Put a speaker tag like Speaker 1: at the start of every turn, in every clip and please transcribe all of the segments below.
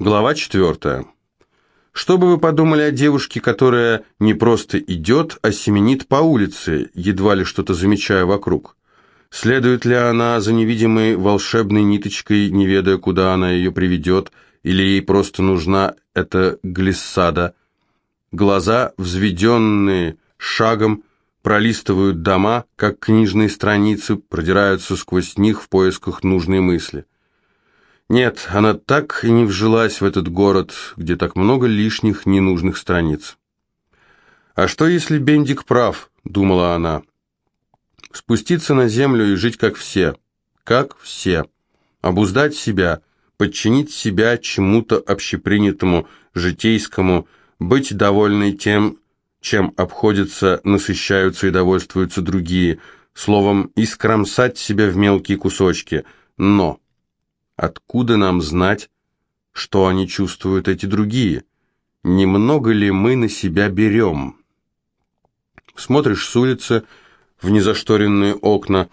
Speaker 1: Глава четвертая. Что бы вы подумали о девушке, которая не просто идет, а семенит по улице, едва ли что-то замечая вокруг? Следует ли она за невидимой волшебной ниточкой, не ведая, куда она ее приведет, или ей просто нужна эта глиссада? Глаза, взведенные шагом, пролистывают дома, как книжные страницы, продираются сквозь них в поисках нужной мысли. Нет, она так и не вжилась в этот город, где так много лишних ненужных страниц. «А что, если Бендик прав?» — думала она. «Спуститься на землю и жить как все. Как все. Обуздать себя, подчинить себя чему-то общепринятому, житейскому, быть довольной тем, чем обходятся, насыщаются и довольствуются другие, словом, искромсать себя в мелкие кусочки. Но...» Откуда нам знать, что они чувствуют эти другие? Немного ли мы на себя берем? Смотришь с улицы в незашторенные окна,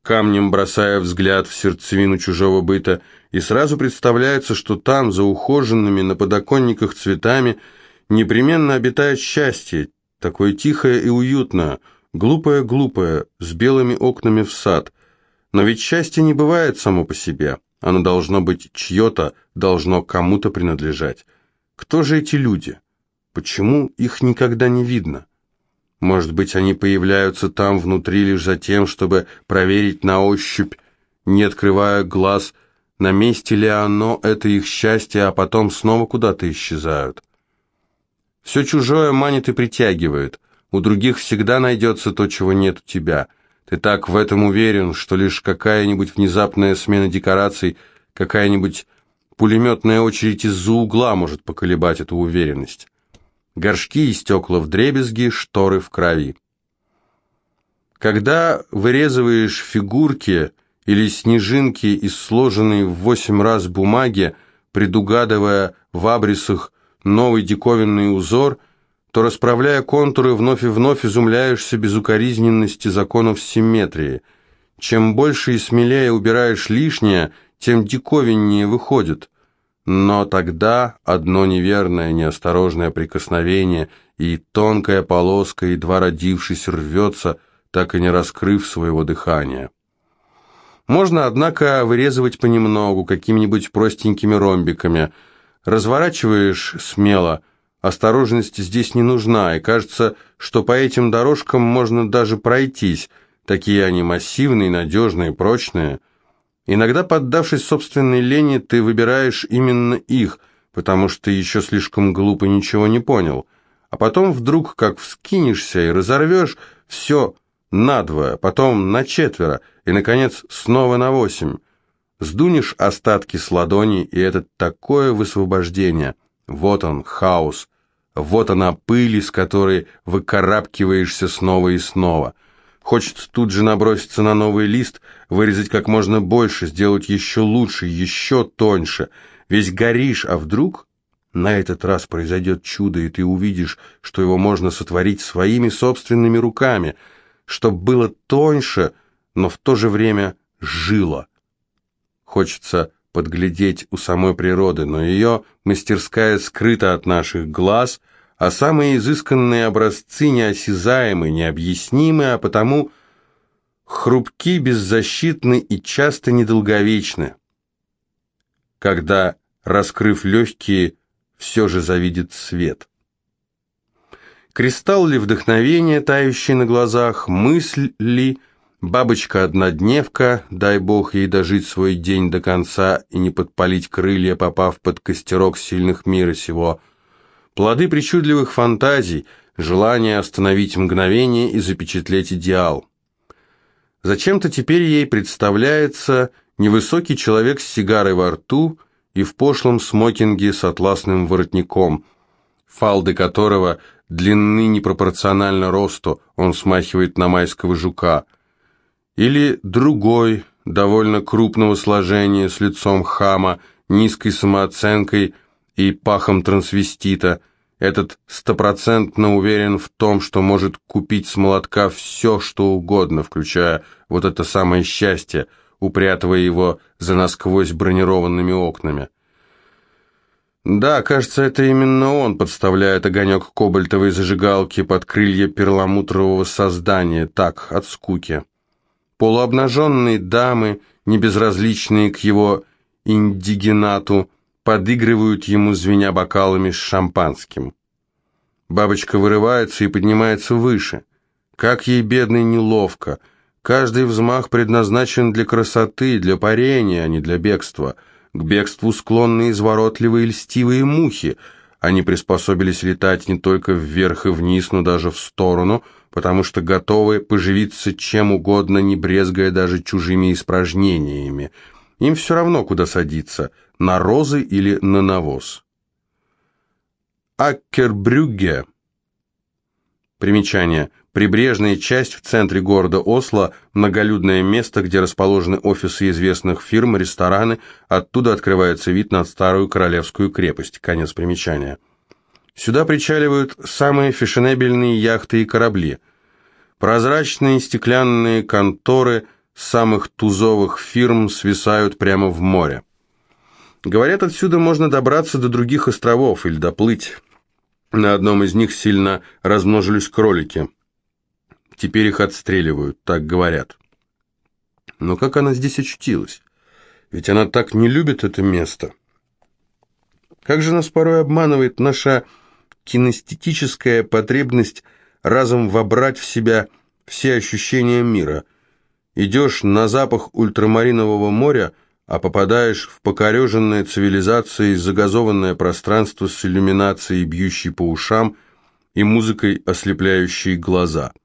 Speaker 1: камнем бросая взгляд в сердцевину чужого быта, и сразу представляется, что там, за ухоженными на подоконниках цветами, непременно обитает счастье, такое тихое и уютное, глупое-глупое, с белыми окнами в сад. Но ведь счастье не бывает само по себе. Оно должно быть чье-то, должно кому-то принадлежать. Кто же эти люди? Почему их никогда не видно? Может быть, они появляются там внутри лишь за тем, чтобы проверить на ощупь, не открывая глаз, на месте ли оно, это их счастье, а потом снова куда-то исчезают. Все чужое манит и притягивает. У других всегда найдется то, чего нет у тебя. Ты так в этом уверен, что лишь какая-нибудь внезапная смена декораций, какая-нибудь пулеметная очередь из-за угла может поколебать эту уверенность. Горшки и стекла в дребезги, шторы в крови. Когда вырезываешь фигурки или снежинки из сложенной в восемь раз бумаги, предугадывая в абрисах новый диковинный узор – то, расправляя контуры, вновь и вновь изумляешься безукоризненности законов симметрии. Чем больше и смелее убираешь лишнее, тем диковиннее выходит. Но тогда одно неверное, неосторожное прикосновение, и тонкая полоска, едва родившись, рвется, так и не раскрыв своего дыхания. Можно, однако, вырезывать понемногу, какими-нибудь простенькими ромбиками. Разворачиваешь смело – Осторожность здесь не нужна, и кажется, что по этим дорожкам можно даже пройтись. Такие они массивные, надежные, прочные. Иногда, поддавшись собственной лени, ты выбираешь именно их, потому что еще слишком глупо ничего не понял. А потом вдруг, как вскинешься и разорвешь, все надвое, потом на четверо, и, наконец, снова на восемь. Сдунешь остатки с ладони, и это такое высвобождение. Вот он, хаос, вот она пыль, из которой выкарабкиваешься снова и снова. Хочется тут же наброситься на новый лист, вырезать как можно больше, сделать еще лучше, еще тоньше. Весь горишь, а вдруг на этот раз произойдет чудо, и ты увидишь, что его можно сотворить своими собственными руками, чтобы было тоньше, но в то же время жило. Хочется подглядеть у самой природы, но ее мастерская скрыта от наших глаз, а самые изысканные образцы неосязаемы, необъяснимы, а потому хрупки, беззащитны и часто недолговечны. Когда, раскрыв легкие, все же завидит свет. Кристалл ли вдохновение, тающий на глазах, мысль ли – Бабочка-однодневка, дай бог ей дожить свой день до конца и не подпалить крылья, попав под костерок сильных мира сего. Плоды причудливых фантазий, желание остановить мгновение и запечатлеть идеал. Зачем-то теперь ей представляется невысокий человек с сигарой во рту и в пошлом смокинге с атласным воротником, фалды которого длинны непропорционально росту, он смахивает на майского жука – или другой, довольно крупного сложения, с лицом хама, низкой самооценкой и пахом трансвестита. Этот стопроцентно уверен в том, что может купить с молотка все, что угодно, включая вот это самое счастье, упрятывая его за насквозь бронированными окнами. Да, кажется, это именно он подставляет огонек кобальтовой зажигалки под крылья перламутрового создания, так, от скуки. Полуобнаженные дамы, небезразличные к его индигенату, подыгрывают ему, звеня бокалами с шампанским. Бабочка вырывается и поднимается выше. Как ей, бедной, неловко. Каждый взмах предназначен для красоты, для парения, а не для бегства — к бегству склонны изворотливые льстивые мухи. Они приспособились летать не только вверх и вниз, но даже в сторону, потому что готовы поживиться чем угодно, не брезгая даже чужими испражнениями. Им все равно, куда садиться, на розы или на навоз. Аккербрюгге. Примечание. Прибрежная часть в центре города Осло – многолюдное место, где расположены офисы известных фирм, рестораны, оттуда открывается вид на старую королевскую крепость. Конец примечания. Сюда причаливают самые фешенебельные яхты и корабли. Прозрачные стеклянные конторы самых тузовых фирм свисают прямо в море. Говорят, отсюда можно добраться до других островов или доплыть. На одном из них сильно размножились кролики – Теперь их отстреливают, так говорят. Но как она здесь очутилась? Ведь она так не любит это место. Как же нас порой обманывает наша кинестетическая потребность разом вобрать в себя все ощущения мира. Идешь на запах ультрамаринового моря, а попадаешь в покореженное цивилизацией загазованное пространство с иллюминацией, бьющей по ушам, и музыкой, ослепляющей глаза –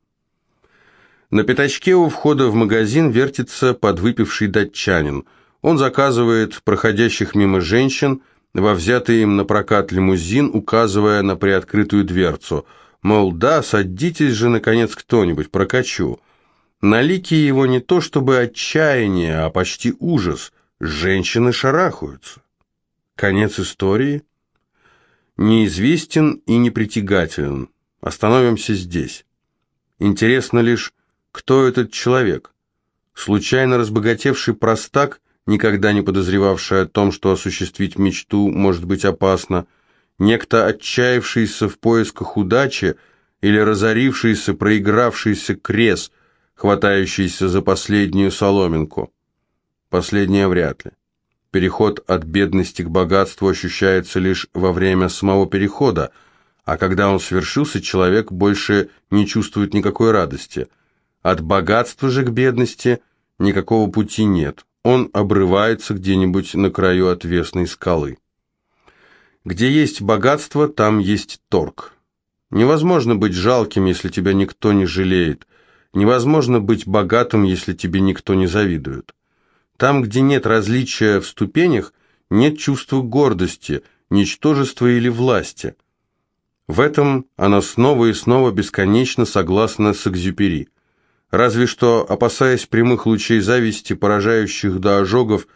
Speaker 1: на пятачке у входа в магазин вертится подвыпивший датчанин. Он заказывает проходящих мимо женщин во взятый им на прокат лимузин, указывая на приоткрытую дверцу. Мол, да, садитесь же, наконец, кто-нибудь, прокачу. На лике его не то чтобы отчаяние, а почти ужас. Женщины шарахаются. Конец истории? Неизвестен и непритягателен. Остановимся здесь. Интересно лишь, кто этот человек? Случайно разбогатевший простак, никогда не подозревавший о том, что осуществить мечту может быть опасно, некто отчаявшийся в поисках удачи или разорившийся, проигравшийся крес, хватающийся за последнюю соломинку? Последнее вряд ли. Переход от бедности к богатству ощущается лишь во время самого перехода, а когда он свершился, человек больше не чувствует никакой радости – от богатства же к бедности никакого пути нет. Он обрывается где-нибудь на краю отвесной скалы. Где есть богатство, там есть торг. Невозможно быть жалким, если тебя никто не жалеет. Невозможно быть богатым, если тебе никто не завидует. Там, где нет различия в ступенях, нет чувства гордости, ничтожества или власти. В этом она снова и снова бесконечно согласна с Экзюпери – Разве что, опасаясь прямых лучей зависти, поражающих до ожогов,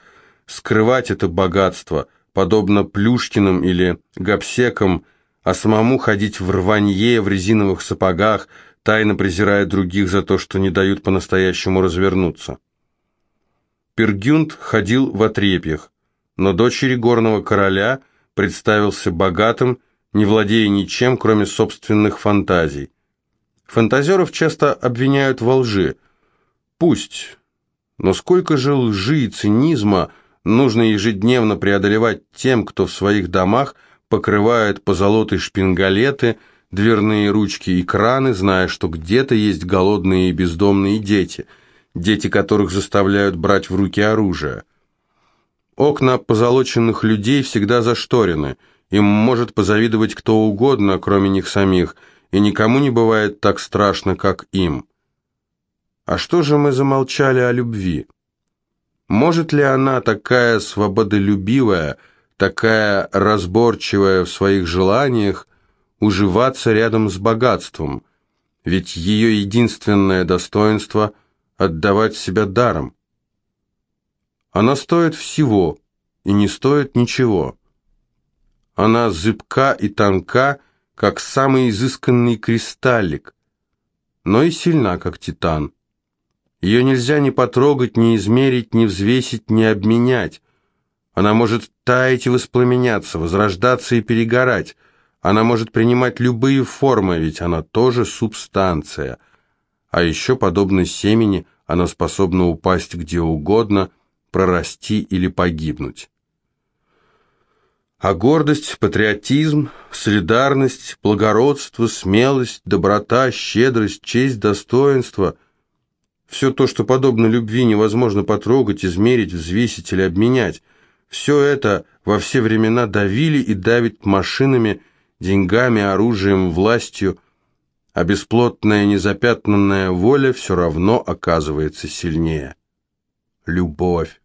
Speaker 1: скрывать это богатство, подобно Плюшкиным или Гапсекам, а самому ходить в рванье, в резиновых сапогах, тайно презирая других за то, что не дают по-настоящему развернуться. Пергюнд ходил в отрепьях, но дочери горного короля представился богатым, не владея ничем, кроме собственных фантазий. Фантазеров часто обвиняют во лжи. Пусть. Но сколько же лжи и цинизма нужно ежедневно преодолевать тем, кто в своих домах покрывает позолотой шпингалеты, дверные ручки и краны, зная, что где-то есть голодные и бездомные дети, дети которых заставляют брать в руки оружие. Окна позолоченных людей всегда зашторены, им может позавидовать кто угодно, кроме них самих – и никому не бывает так страшно, как им. А что же мы замолчали о любви? Может ли она, такая свободолюбивая, такая разборчивая в своих желаниях, уживаться рядом с богатством? Ведь ее единственное достоинство – отдавать себя даром. Она стоит всего и не стоит ничего. Она зыбка и тонка, как самый изысканный кристаллик, но и сильна, как титан. Ее нельзя ни потрогать, ни измерить, ни взвесить, ни обменять. Она может таять и воспламеняться, возрождаться и перегорать. Она может принимать любые формы, ведь она тоже субстанция. А еще, подобно семени, она способна упасть где угодно, прорасти или погибнуть. А гордость, патриотизм, солидарность, благородство, смелость, доброта, щедрость, честь, достоинство – все то, что подобно любви невозможно потрогать, измерить, взвесить или обменять, все это во все времена давили и давит машинами, деньгами, оружием, властью, а бесплотная незапятнанная воля все равно оказывается сильнее. Любовь.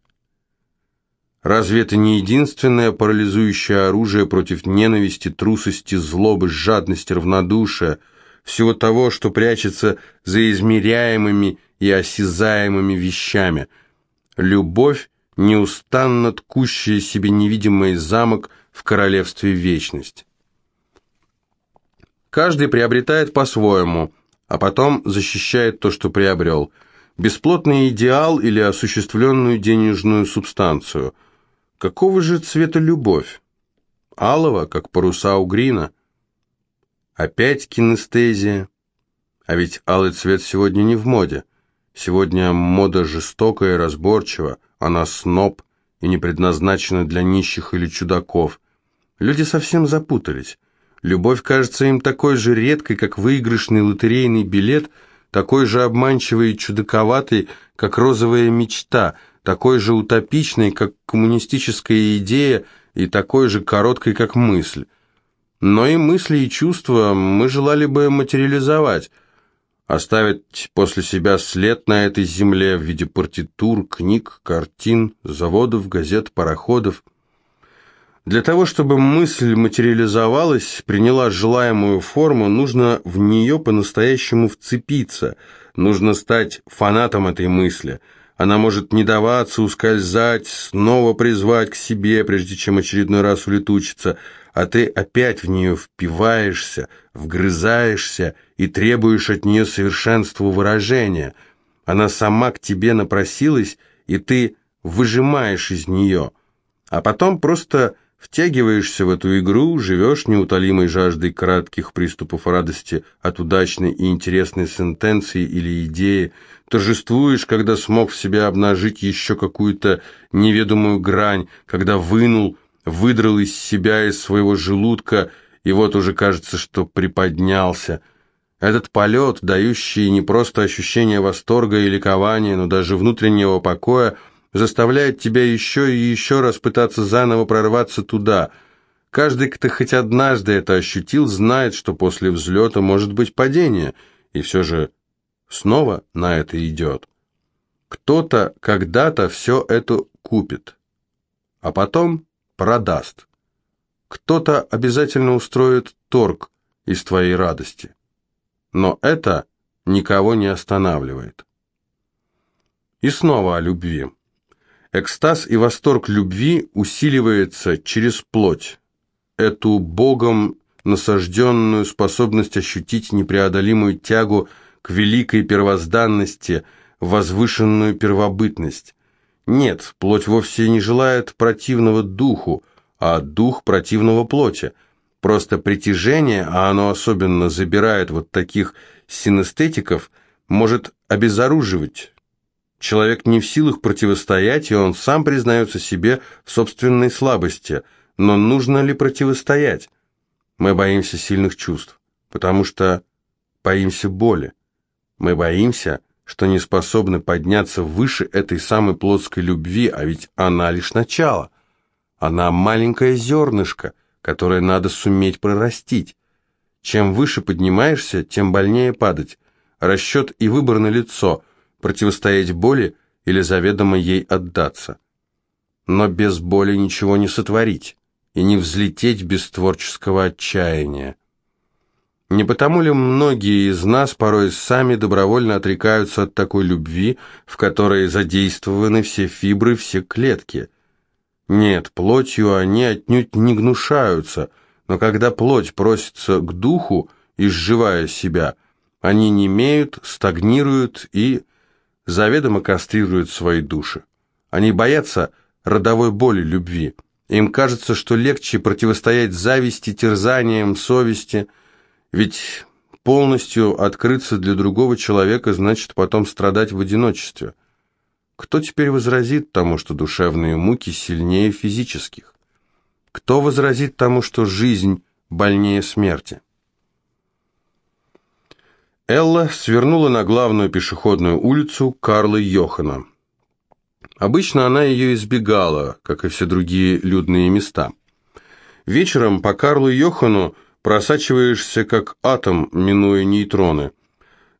Speaker 1: Разве это не единственное парализующее оружие против ненависти, трусости, злобы, жадности, равнодушия, всего того, что прячется за измеряемыми и осязаемыми вещами? Любовь, неустанно ткущая себе невидимый замок в королевстве вечность. Каждый приобретает по-своему, а потом защищает то, что приобрел. Бесплотный идеал или осуществленную денежную субстанцию – Какого же цвета любовь? Алого, как паруса у Грина. Опять кинестезия. А ведь алый цвет сегодня не в моде. Сегодня мода жестокая и разборчива, она сноб и не предназначена для нищих или чудаков. Люди совсем запутались. Любовь кажется им такой же редкой, как выигрышный лотерейный билет, такой же обманчивой и чудаковатой, как розовая мечта – такой же утопичной, как коммунистическая идея, и такой же короткой, как мысль. Но и мысли, и чувства мы желали бы материализовать, оставить после себя след на этой земле в виде партитур, книг, картин, заводов, газет, пароходов. Для того, чтобы мысль материализовалась, приняла желаемую форму, нужно в нее по-настоящему вцепиться, нужно стать фанатом этой мысли – она может не даваться, ускользать, снова призвать к себе, прежде чем очередной раз улетучиться, а ты опять в нее впиваешься, вгрызаешься и требуешь от нее совершенства выражения. Она сама к тебе напросилась, и ты выжимаешь из нее, а потом просто Втягиваешься в эту игру, живешь неутолимой жаждой кратких приступов радости от удачной и интересной сентенции или идеи, торжествуешь, когда смог в себе обнажить еще какую-то неведомую грань, когда вынул, выдрал из себя, из своего желудка, и вот уже кажется, что приподнялся. Этот полет, дающий не просто ощущение восторга и ликования, но даже внутреннего покоя – заставляет тебя еще и еще раз пытаться заново прорваться туда. Каждый, кто хоть однажды это ощутил, знает, что после взлета может быть падение, и все же снова на это идет. Кто-то когда-то все это купит, а потом продаст. Кто-то обязательно устроит торг из твоей радости. Но это никого не останавливает. И снова о любви. Экстаз и восторг любви усиливается через плоть, эту Богом насажденную способность ощутить непреодолимую тягу к великой первозданности, возвышенную первобытность. Нет, плоть вовсе не желает противного духу, а дух противного плоти. Просто притяжение, а оно особенно забирает вот таких синестетиков, может обезоруживать, Человек не в силах противостоять, и он сам признается себе в собственной слабости. Но нужно ли противостоять? Мы боимся сильных чувств, потому что боимся боли. Мы боимся, что не способны подняться выше этой самой плотской любви, а ведь она лишь начало. Она маленькое зернышко, которое надо суметь прорастить. Чем выше поднимаешься, тем больнее падать. Расчет и выбор на лицо – противостоять боли или заведомо ей отдаться. Но без боли ничего не сотворить и не взлететь без творческого отчаяния. Не потому ли многие из нас порой сами добровольно отрекаются от такой любви, в которой задействованы все фибры, все клетки? Нет, плотью они отнюдь не гнушаются, но когда плоть просится к духу, изживая себя, они немеют, стагнируют и заведомо кастрируют свои души. Они боятся родовой боли любви. Им кажется, что легче противостоять зависти, терзаниям, совести, ведь полностью открыться для другого человека значит потом страдать в одиночестве. Кто теперь возразит тому, что душевные муки сильнее физических? Кто возразит тому, что жизнь больнее смерти? Элла свернула на главную пешеходную улицу Карла Йохана. Обычно она ее избегала, как и все другие людные места. Вечером по Карлу Йохану просачиваешься как атом, минуя нейтроны.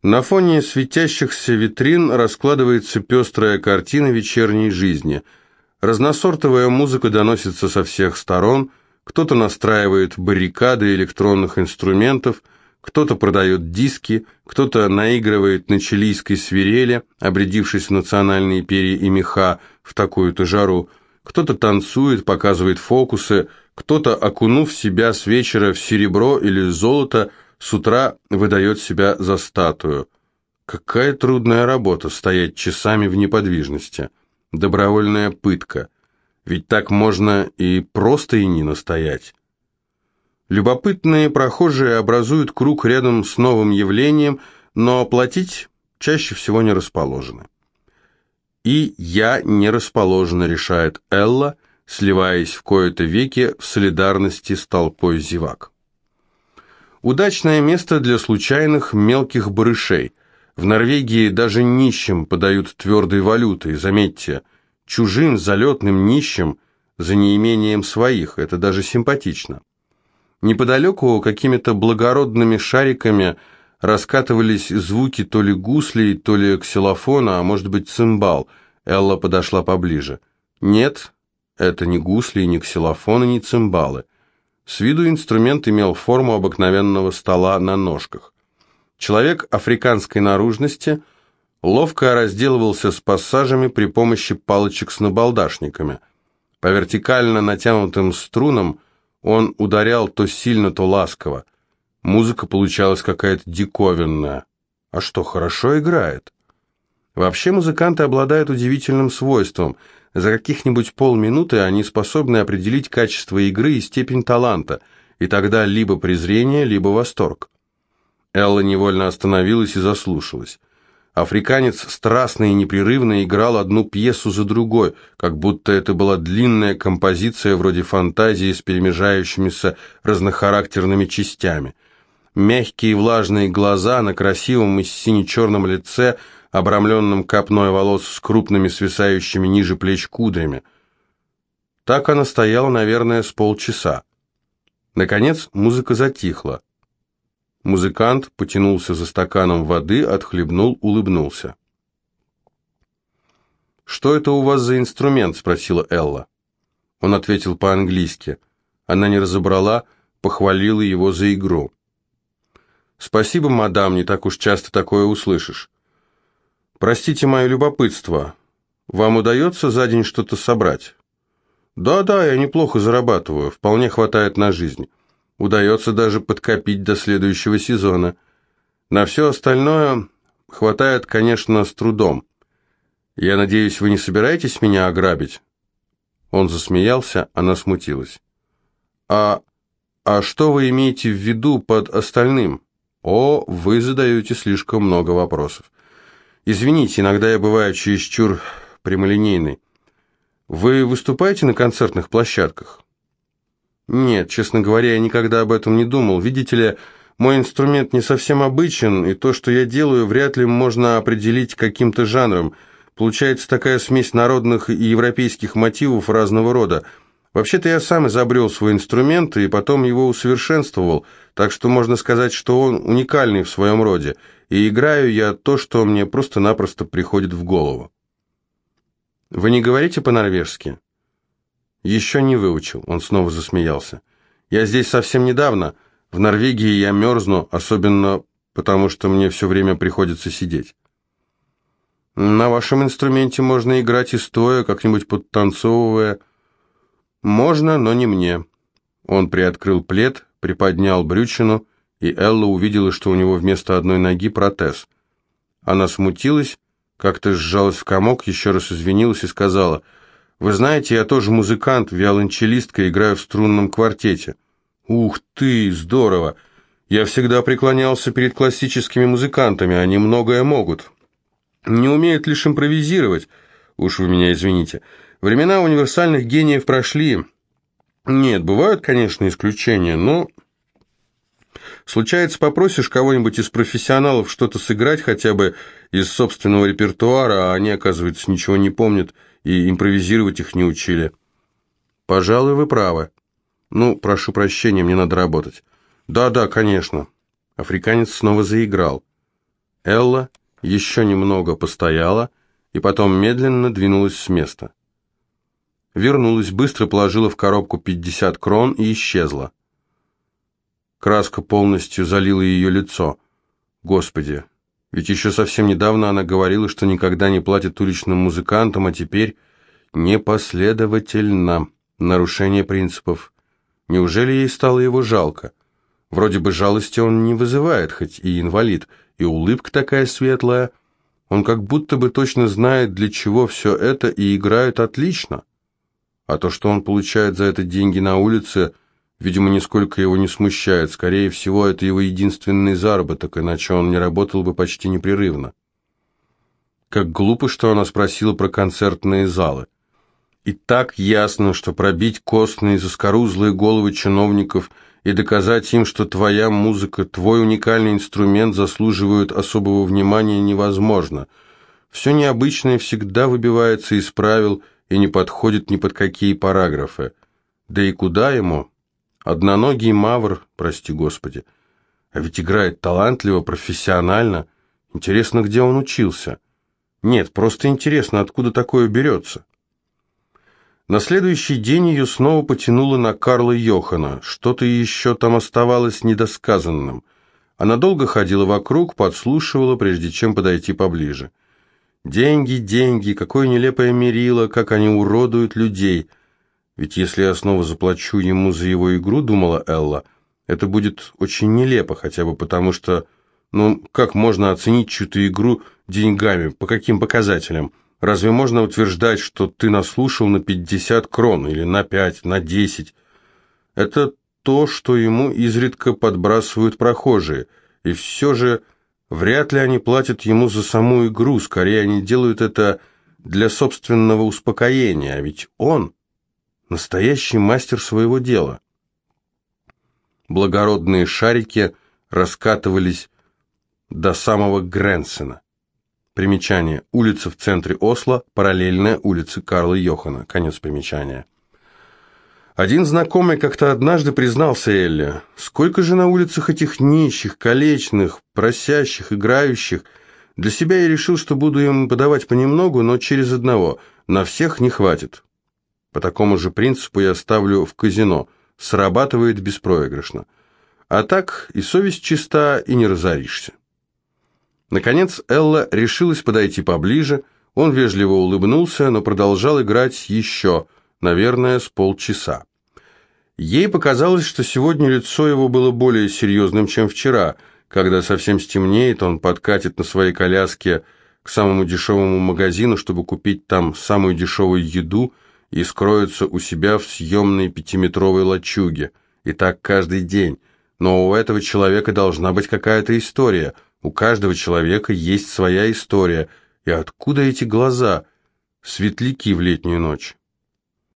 Speaker 1: На фоне светящихся витрин раскладывается пестрая картина вечерней жизни. Разносортовая музыка доносится со всех сторон, кто-то настраивает баррикады электронных инструментов – кто-то продает диски, кто-то наигрывает на чилийской свирели, обрядившись в национальные перья и меха в такую-то жару, кто-то танцует, показывает фокусы, кто-то, окунув себя с вечера в серебро или золото, с утра выдает себя за статую. Какая трудная работа стоять часами в неподвижности. Добровольная пытка. Ведь так можно и просто и не настоять. Любопытные прохожие образуют круг рядом с новым явлением, но платить чаще всего не расположены. И я не расположена, решает Элла, сливаясь в кои-то веки в солидарности с толпой зевак. Удачное место для случайных мелких барышей. В Норвегии даже нищим подают твердой валютой, заметьте, чужим залетным нищим за неимением своих, это даже симпатично. Неподалеку какими-то благородными шариками раскатывались звуки то ли гуслей, то ли ксилофона, а может быть цимбал. Элла подошла поближе. Нет, это не гусли, не ксилофоны, не цимбалы. С виду инструмент имел форму обыкновенного стола на ножках. Человек африканской наружности ловко разделывался с пассажами при помощи палочек с набалдашниками. По вертикально натянутым струнам – он ударял то сильно, то ласково. Музыка получалась какая-то диковинная. А что, хорошо играет? Вообще музыканты обладают удивительным свойством. За каких-нибудь полминуты они способны определить качество игры и степень таланта, и тогда либо презрение, либо восторг. Элла невольно остановилась и заслушалась. Африканец страстно и непрерывно играл одну пьесу за другой, как будто это была длинная композиция вроде фантазии с перемежающимися разнохарактерными частями. Мягкие влажные глаза на красивом и сине-черном лице, обрамленном копной волос с крупными свисающими ниже плеч кудрями. Так она стояла, наверное, с полчаса. Наконец музыка затихла. Музыкант потянулся за стаканом воды, отхлебнул, улыбнулся. «Что это у вас за инструмент?» – спросила Элла. Он ответил по-английски. Она не разобрала, похвалила его за игру. «Спасибо, мадам, не так уж часто такое услышишь. Простите мое любопытство. Вам удается за день что-то собрать?» «Да-да, я неплохо зарабатываю, вполне хватает на жизнь». Удается даже подкопить до следующего сезона. На все остальное хватает, конечно, с трудом. Я надеюсь, вы не собираетесь меня ограбить?» Он засмеялся, она смутилась. «А... а что вы имеете в виду под остальным?» «О, вы задаете слишком много вопросов. Извините, иногда я бываю чересчур прямолинейный. Вы выступаете на концертных площадках?» Нет, честно говоря, я никогда об этом не думал. Видите ли, мой инструмент не совсем обычен, и то, что я делаю, вряд ли можно определить каким-то жанром. Получается такая смесь народных и европейских мотивов разного рода. Вообще-то я сам изобрел свой инструмент и потом его усовершенствовал, так что можно сказать, что он уникальный в своем роде, и играю я то, что мне просто-напросто приходит в голову. Вы не говорите по-норвежски? «Еще не выучил», — он снова засмеялся. «Я здесь совсем недавно. В Норвегии я мерзну, особенно потому, что мне все время приходится сидеть». «На вашем инструменте можно играть и стоя, как-нибудь подтанцовывая». «Можно, но не мне». Он приоткрыл плед, приподнял брючину, и Элла увидела, что у него вместо одной ноги протез. Она смутилась, как-то сжалась в комок, еще раз извинилась и сказала – Вы знаете, я тоже музыкант, виолончелистка, играю в струнном квартете. Ух ты, здорово! Я всегда преклонялся перед классическими музыкантами, они многое могут. Не умеют лишь импровизировать. Уж вы меня извините. Времена универсальных гениев прошли. Нет, бывают, конечно, исключения, но... Случается, попросишь кого-нибудь из профессионалов что-то сыграть хотя бы из собственного репертуара, а они, оказывается, ничего не помнят и импровизировать их не учили. Пожалуй, вы правы. Ну, прошу прощения, мне надо работать. Да-да, конечно. Африканец снова заиграл. Элла еще немного постояла и потом медленно двинулась с места. Вернулась, быстро положила в коробку 50 крон и исчезла. Краска полностью залила ее лицо. Господи, ведь еще совсем недавно она говорила, что никогда не платит уличным музыкантам, а теперь непоследовательно. Нарушение принципов. Неужели ей стало его жалко? Вроде бы жалости он не вызывает, хоть и инвалид, и улыбка такая светлая. Он как будто бы точно знает, для чего все это, и играет отлично. А то, что он получает за это деньги на улице, Видимо, нисколько его не смущает. Скорее всего, это его единственный заработок, иначе он не работал бы почти непрерывно. Как глупо, что она спросила про концертные залы. И так ясно, что пробить костные заскорузлые головы чиновников и доказать им, что твоя музыка, твой уникальный инструмент заслуживают особого внимания невозможно. Все необычное всегда выбивается из правил и не подходит ни под какие параграфы. Да и куда ему? Одноногий мавр, прости господи. А ведь играет талантливо, профессионально. Интересно, где он учился? Нет, просто интересно, откуда такое берется. На следующий день ее снова потянуло на Карла Йохана. Что-то еще там оставалось недосказанным. Она долго ходила вокруг, подслушивала, прежде чем подойти поближе. Деньги, деньги, какое нелепое мерило, как они уродуют людей – ведь если я снова заплачу ему за его игру, думала Элла, это будет очень нелепо, хотя бы потому что, ну, как можно оценить чью-то игру деньгами, по каким показателям? Разве можно утверждать, что ты наслушал на 50 крон или на 5, на 10? Это то, что ему изредка подбрасывают прохожие, и все же вряд ли они платят ему за саму игру, скорее они делают это для собственного успокоения, а ведь он настоящий мастер своего дела. Благородные шарики раскатывались до самого Гренсена. Примечание. Улица в центре Осло, параллельная улице Карла Йохана. Конец примечания. Один знакомый как-то однажды признался Элле, сколько же на улицах этих нищих, калечных, просящих, играющих. Для себя я решил, что буду им подавать понемногу, но через одного. На всех не хватит. По такому же принципу я ставлю в казино. Срабатывает беспроигрышно. А так и совесть чиста, и не разоришься. Наконец Элла решилась подойти поближе. Он вежливо улыбнулся, но продолжал играть еще, наверное, с полчаса. Ей показалось, что сегодня лицо его было более серьезным, чем вчера. Когда совсем стемнеет, он подкатит на своей коляске к самому дешевому магазину, чтобы купить там самую дешевую еду – и скроются у себя в съемной пятиметровой лачуге. И так каждый день. Но у этого человека должна быть какая-то история. У каждого человека есть своя история. И откуда эти глаза? Светляки в летнюю ночь.